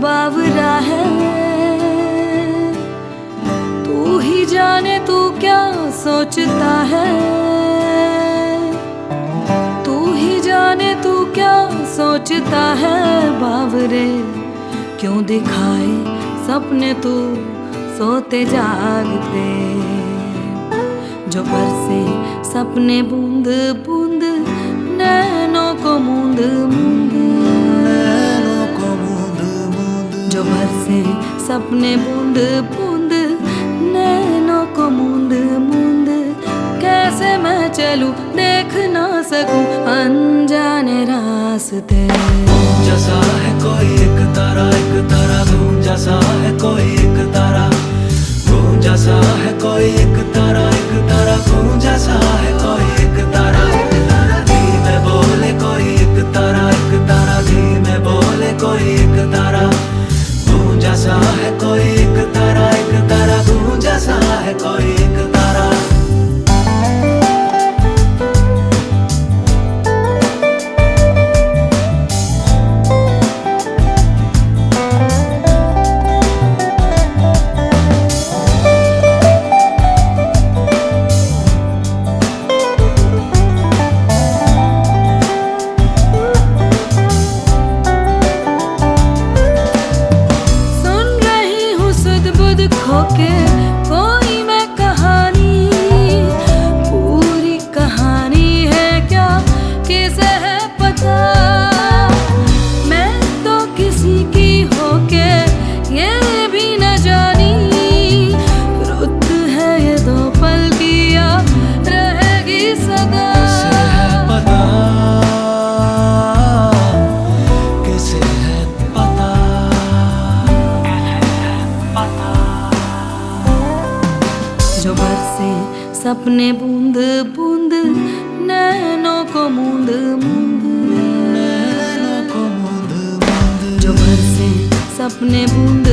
बावरा है। तू ही जाने तू क्या सोचता है। तू ही जाने तू क्या सोचता है। बावरे क्यों दिखाए सपने तू सोते जागते जो बरसे सपने बूंद बूंद, नैनों को मूंद सपने बूंद बूंद, नैनों को मूंद मूंद। कैसे मैं चलू, देख ना सकूँ, अनजाने रास्ते। जैसा है कोई Okay. जो बरसे सपने बूंद बूंद नैनों को मूंद मूंद। नैनों को मूंद मूंद। जो बरसे सपने बूंद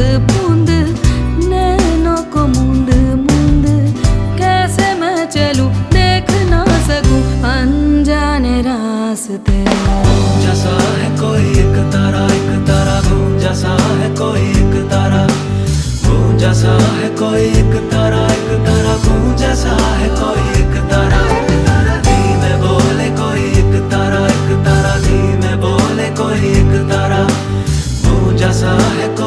जजा है